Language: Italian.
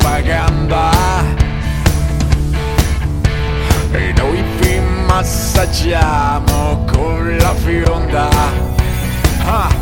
propaganda E noi vi massaggiamo con la fionda ah.